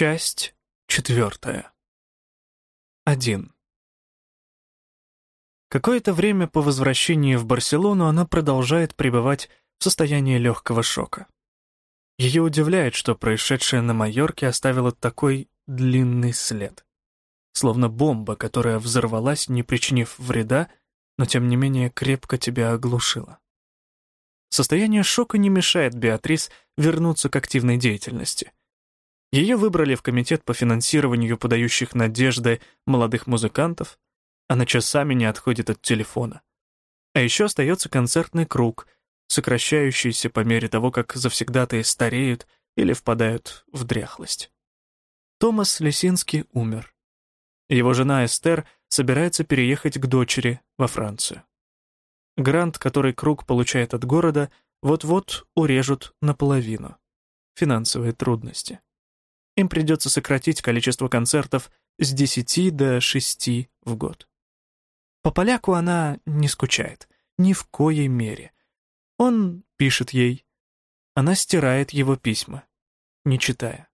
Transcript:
Часть четвертая. Один. Какое-то время по возвращении в Барселону она продолжает пребывать в состоянии легкого шока. Ее удивляет, что происшедшее на Майорке оставило такой длинный след. Словно бомба, которая взорвалась, не причинив вреда, но тем не менее крепко тебя оглушила. Состояние шока не мешает Беатрис вернуться к активной деятельности. Ее выбрали в комитет по финансированию подающих надежды молодых музыкантов, она часами не отходит от телефона. А еще остается концертный круг, сокращающийся по мере того, как завсегдатые стареют или впадают в дряхлость. Томас Лесинский умер. Его жена Эстер собирается переехать к дочери во Францию. Грант, который круг получает от города, вот-вот урежут наполовину. Финансовые трудности. Им придется сократить количество концертов с 10 до 6 в год. По поляку она не скучает, ни в коей мере. Он пишет ей. Она стирает его письма, не читая.